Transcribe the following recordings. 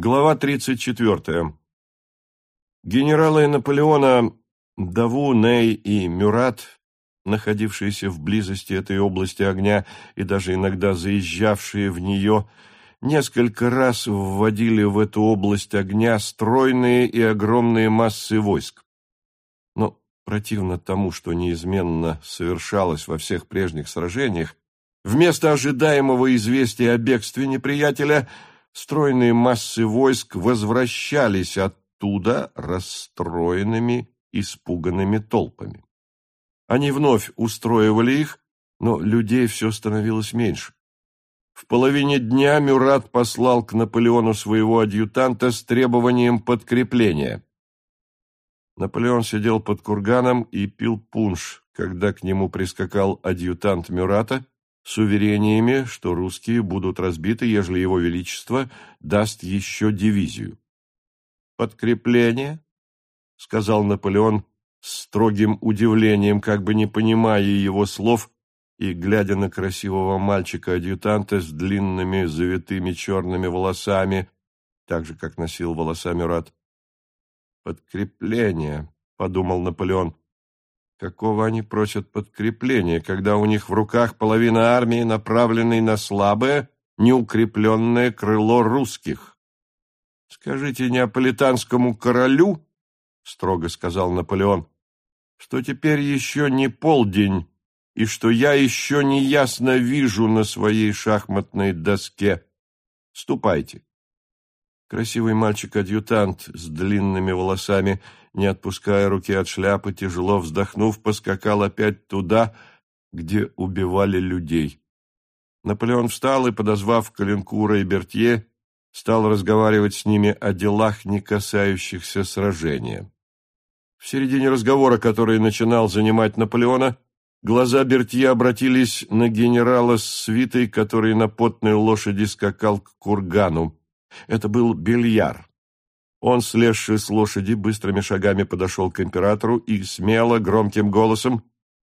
Глава 34. Генералы Наполеона Даву, Ней и Мюрат, находившиеся в близости этой области огня и даже иногда заезжавшие в нее, несколько раз вводили в эту область огня стройные и огромные массы войск. Но противно тому, что неизменно совершалось во всех прежних сражениях, вместо ожидаемого известия о бегстве неприятеля – стройные массы войск возвращались оттуда расстроенными, испуганными толпами. Они вновь устроивали их, но людей все становилось меньше. В половине дня Мюрат послал к Наполеону своего адъютанта с требованием подкрепления. Наполеон сидел под курганом и пил пунш, когда к нему прискакал адъютант Мюрата с уверениями, что русские будут разбиты, ежели его величество даст еще дивизию. «Подкрепление?» — сказал Наполеон с строгим удивлением, как бы не понимая его слов и глядя на красивого мальчика-адъютанта с длинными завитыми черными волосами, так же, как носил волосами Рад. «Подкрепление», — подумал Наполеон. Какого они просят подкрепления, когда у них в руках половина армии, направленной на слабое, неукрепленное крыло русских? Скажите неаполитанскому королю, — строго сказал Наполеон, — что теперь еще не полдень, и что я еще не ясно вижу на своей шахматной доске. Ступайте. Красивый мальчик-адъютант с длинными волосами — не отпуская руки от шляпы, тяжело вздохнув, поскакал опять туда, где убивали людей. Наполеон встал и, подозвав Калинкура и Бертье, стал разговаривать с ними о делах, не касающихся сражения. В середине разговора, который начинал занимать Наполеона, глаза Бертье обратились на генерала с свитой, который на потной лошади скакал к кургану. Это был Бельяр. Он, слезший с лошади, быстрыми шагами подошел к императору и смело, громким голосом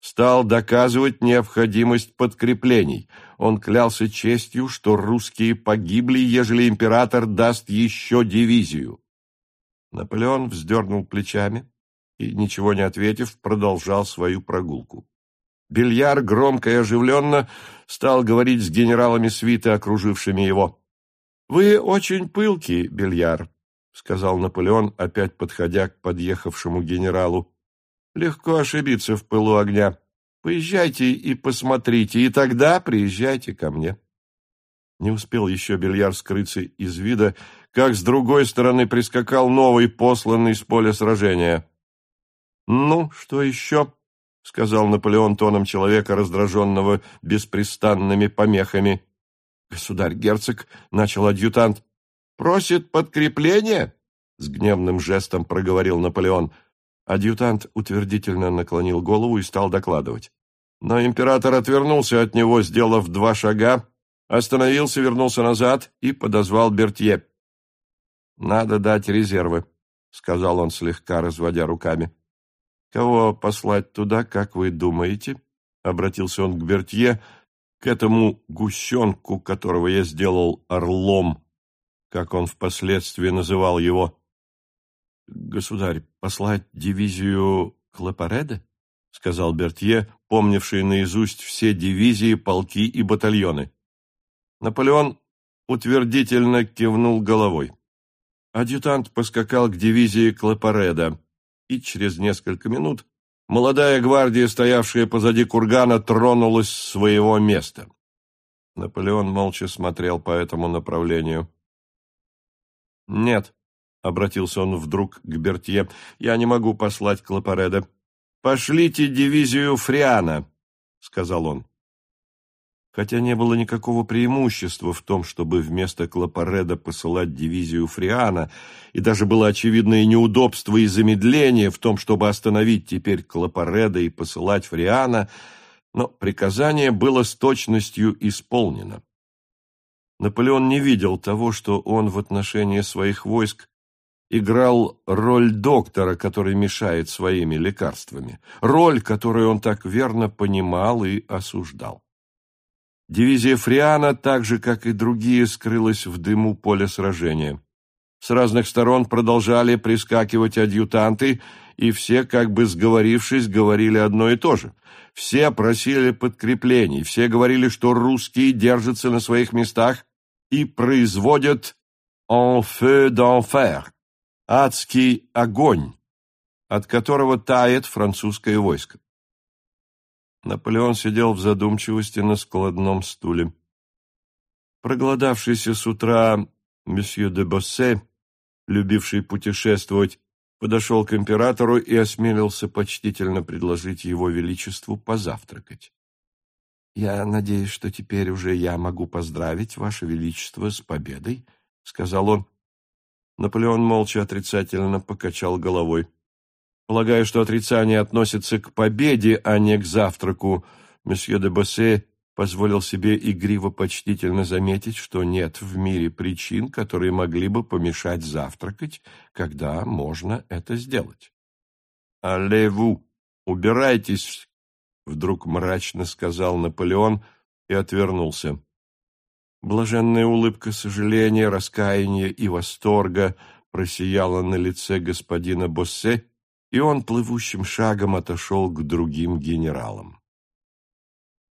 стал доказывать необходимость подкреплений. Он клялся честью, что русские погибли, ежели император даст еще дивизию. Наполеон вздернул плечами и, ничего не ответив, продолжал свою прогулку. Бельяр громко и оживленно стал говорить с генералами свиты, окружившими его. «Вы очень пылкий, Бельяр», — сказал Наполеон, опять подходя к подъехавшему генералу. «Легко ошибиться в пылу огня. Поезжайте и посмотрите, и тогда приезжайте ко мне». Не успел еще Бельяр скрыться из вида, как с другой стороны прискакал новый посланный с поля сражения. «Ну, что еще?» — сказал Наполеон тоном человека, раздраженного беспрестанными помехами. «Государь-герцог», — начал адъютант, Просит подкрепление? С гневным жестом проговорил Наполеон. Адъютант утвердительно наклонил голову и стал докладывать. Но император отвернулся от него, сделав два шага, остановился, вернулся назад и подозвал Бертье. «Надо дать резервы», — сказал он, слегка разводя руками. «Кого послать туда, как вы думаете?» — обратился он к Бертье, к этому гущенку, которого я сделал орлом как он впоследствии называл его. «Государь, послать дивизию Клапареда?» — сказал Бертье, помнивший наизусть все дивизии, полки и батальоны. Наполеон утвердительно кивнул головой. Адъютант поскакал к дивизии Клапареда, и через несколько минут молодая гвардия, стоявшая позади кургана, тронулась с своего места. Наполеон молча смотрел по этому направлению. «Нет», — обратился он вдруг к Бертье, — «я не могу послать Клапареда». «Пошлите дивизию Фриана», — сказал он. Хотя не было никакого преимущества в том, чтобы вместо Клапареда посылать дивизию Фриана, и даже было очевидное неудобство и замедление в том, чтобы остановить теперь Клапареда и посылать Фриана, но приказание было с точностью исполнено. Наполеон не видел того, что он в отношении своих войск играл роль доктора, который мешает своими лекарствами, роль, которую он так верно понимал и осуждал. Дивизия Фриана, так же, как и другие, скрылась в дыму поля сражения. С разных сторон продолжали прискакивать адъютанты, и все, как бы сговорившись, говорили одно и то же. Все просили подкреплений, все говорили, что русские держатся на своих местах и производят «en feu d'enfer» — адский огонь, от которого тает французское войско. Наполеон сидел в задумчивости на складном стуле. Проголодавшийся с утра месье де Боссе любивший путешествовать, подошел к императору и осмелился почтительно предложить его величеству позавтракать. «Я надеюсь, что теперь уже я могу поздравить ваше величество с победой», — сказал он. Наполеон молча отрицательно покачал головой. Полагая, что отрицание относится к победе, а не к завтраку, месье де Боссе позволил себе игриво-почтительно заметить, что нет в мире причин, которые могли бы помешать завтракать, когда можно это сделать. «Алле-ву! Убирайтесь!» — вдруг мрачно сказал Наполеон и отвернулся. Блаженная улыбка сожаления, раскаяния и восторга просияла на лице господина Боссе, и он плывущим шагом отошел к другим генералам.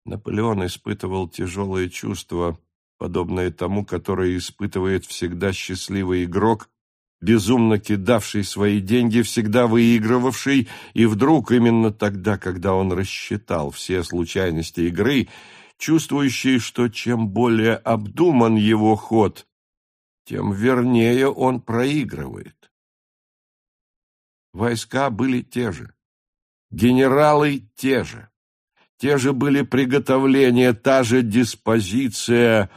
Наполеон испытывал тяжелое чувство, подобное тому, которое испытывает всегда счастливый игрок, безумно кидавший свои деньги, всегда выигрывавший, и вдруг именно тогда, когда он рассчитал все случайности игры, чувствующий, что чем более обдуман его ход, тем вернее он проигрывает. Войска были те же, генералы те же. Те же были приготовления, та же диспозиция,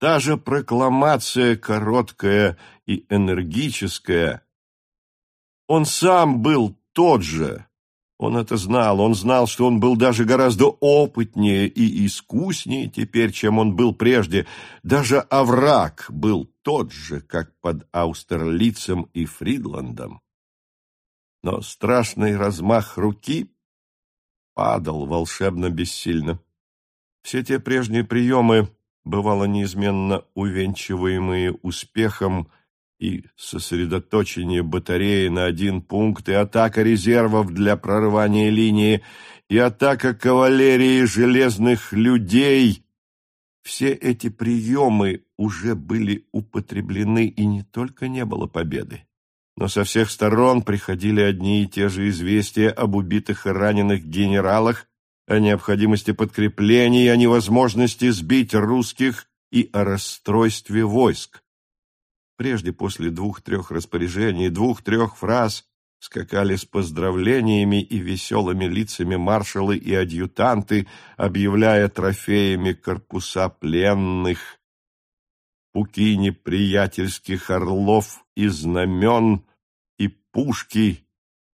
та же прокламация короткая и энергическая. Он сам был тот же. Он это знал. Он знал, что он был даже гораздо опытнее и искуснее теперь, чем он был прежде. Даже овраг был тот же, как под Аустерлицем и Фридландом. Но страшный размах руки падал волшебно бессильно. Все те прежние приемы, бывало неизменно увенчиваемые успехом, и сосредоточение батареи на один пункт, и атака резервов для прорывания линии, и атака кавалерии железных людей. Все эти приемы уже были употреблены, и не только не было победы но со всех сторон приходили одни и те же известия об убитых и раненых генералах, о необходимости подкреплений, о невозможности сбить русских и о расстройстве войск. Прежде после двух-трех распоряжений, двух-трех фраз скакали с поздравлениями и веселыми лицами маршалы и адъютанты, объявляя трофеями корпуса пленных, пуки неприятельских орлов и знамен, пушки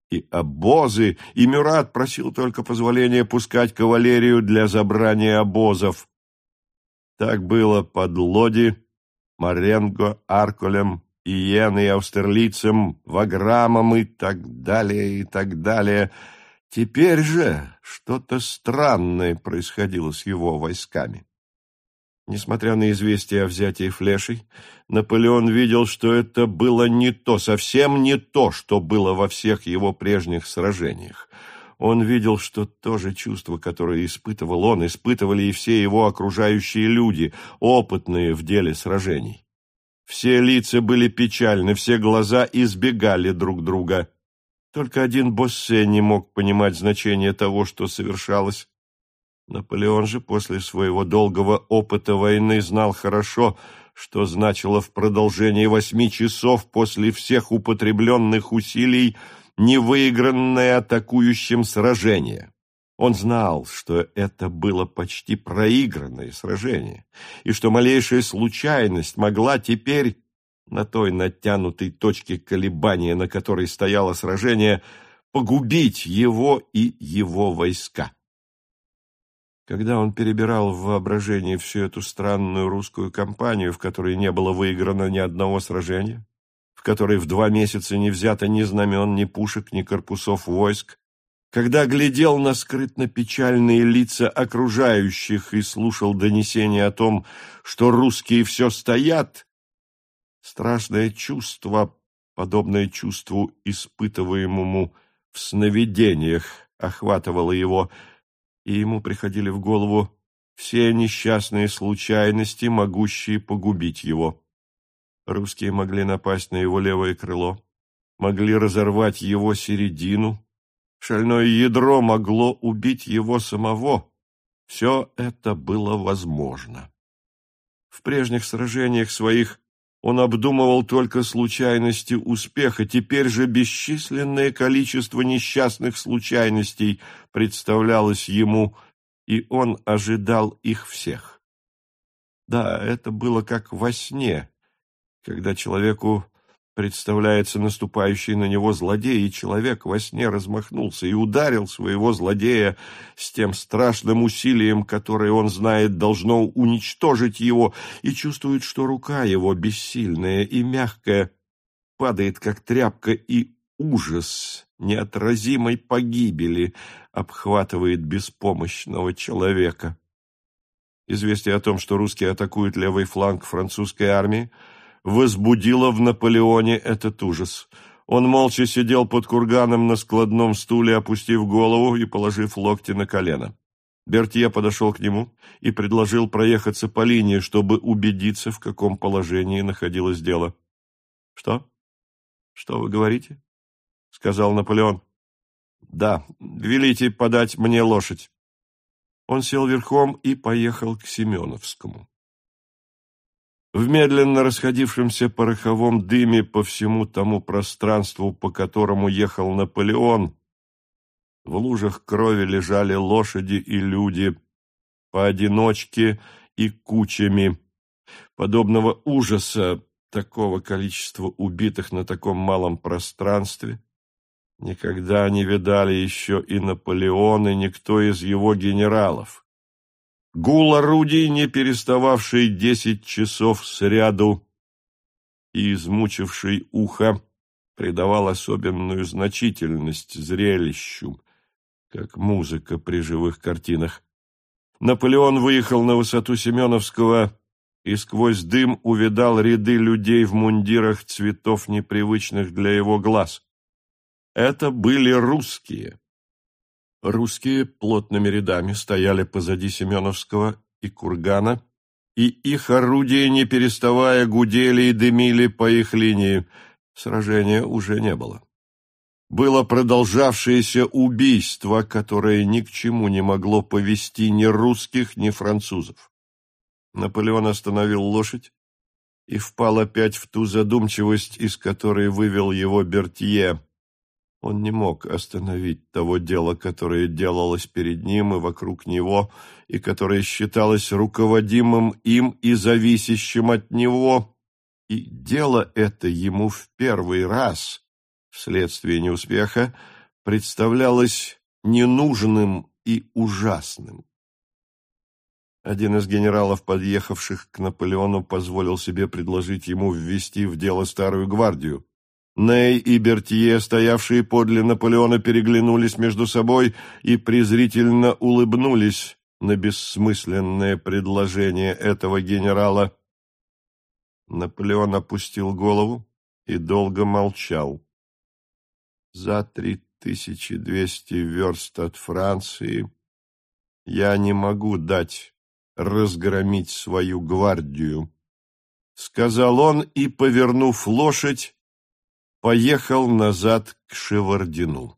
и обозы, и Мюрат просил только позволения пускать кавалерию для забрания обозов. Так было под Лоди, Маренго, Арколем, Иен и Аустерлицем, Ваграмом и так далее, и так далее. Теперь же что-то странное происходило с его войсками. Несмотря на известие о взятии флешей, Наполеон видел, что это было не то, совсем не то, что было во всех его прежних сражениях. Он видел, что то же чувство, которое испытывал он, испытывали и все его окружающие люди, опытные в деле сражений. Все лица были печальны, все глаза избегали друг друга. Только один Боссе не мог понимать значение того, что совершалось. Наполеон же после своего долгого опыта войны знал хорошо, что значило в продолжении восьми часов после всех употребленных усилий невыигранное атакующим сражение. Он знал, что это было почти проигранное сражение, и что малейшая случайность могла теперь, на той натянутой точке колебания, на которой стояло сражение, погубить его и его войска. Когда он перебирал в воображении всю эту странную русскую кампанию, в которой не было выиграно ни одного сражения, в которой в два месяца не взято ни знамен, ни пушек, ни корпусов войск, когда глядел на скрытно-печальные лица окружающих и слушал донесения о том, что русские все стоят, Страшное чувство, подобное чувству, испытываемому в сновидениях, охватывало его, и ему приходили в голову все несчастные случайности, могущие погубить его. Русские могли напасть на его левое крыло, могли разорвать его середину, шальное ядро могло убить его самого. Все это было возможно. В прежних сражениях своих он обдумывал только случайности успеха, теперь же бесчисленное количество несчастных случайностей представлялось ему, и он ожидал их всех. Да, это было как во сне, когда человеку представляется наступающий на него злодей, и человек во сне размахнулся и ударил своего злодея с тем страшным усилием, которое он знает должно уничтожить его, и чувствует, что рука его, бессильная и мягкая, падает, как тряпка, и ужас неотразимой погибели обхватывает беспомощного человека. Известие о том, что русские атакуют левый фланг французской армии, возбудило в Наполеоне этот ужас. Он молча сидел под курганом на складном стуле, опустив голову и положив локти на колено. Бертье подошел к нему и предложил проехаться по линии, чтобы убедиться, в каком положении находилось дело. — Что? Что вы говорите? — сказал Наполеон. — Да, велите подать мне лошадь. Он сел верхом и поехал к Семеновскому. В медленно расходившемся пороховом дыме по всему тому пространству, по которому ехал Наполеон, в лужах крови лежали лошади и люди, поодиночке и кучами. Подобного ужаса, такого количества убитых на таком малом пространстве, никогда не видали еще и Наполеон, и никто из его генералов. Гул орудий, не перестававший десять часов сряду и измучивший ухо, придавал особенную значительность зрелищу, как музыка при живых картинах. Наполеон выехал на высоту Семеновского и сквозь дым увидал ряды людей в мундирах цветов, непривычных для его глаз. Это были русские. Русские плотными рядами стояли позади Семеновского и Кургана, и их орудия, не переставая, гудели и дымили по их линии. Сражения уже не было. Было продолжавшееся убийство, которое ни к чему не могло повести ни русских, ни французов. Наполеон остановил лошадь и впал опять в ту задумчивость, из которой вывел его Бертье. Он не мог остановить того дела, которое делалось перед ним и вокруг него, и которое считалось руководимым им и зависящим от него. И дело это ему в первый раз, вследствие неуспеха, представлялось ненужным и ужасным. Один из генералов, подъехавших к Наполеону, позволил себе предложить ему ввести в дело старую гвардию. Ней и Бертье, стоявшие подле Наполеона, переглянулись между собой и презрительно улыбнулись на бессмысленное предложение этого генерала. Наполеон опустил голову и долго молчал. За три тысячи двести верст от Франции я не могу дать разгромить свою гвардию, — сказал он и, повернув лошадь, поехал назад к Шевардину.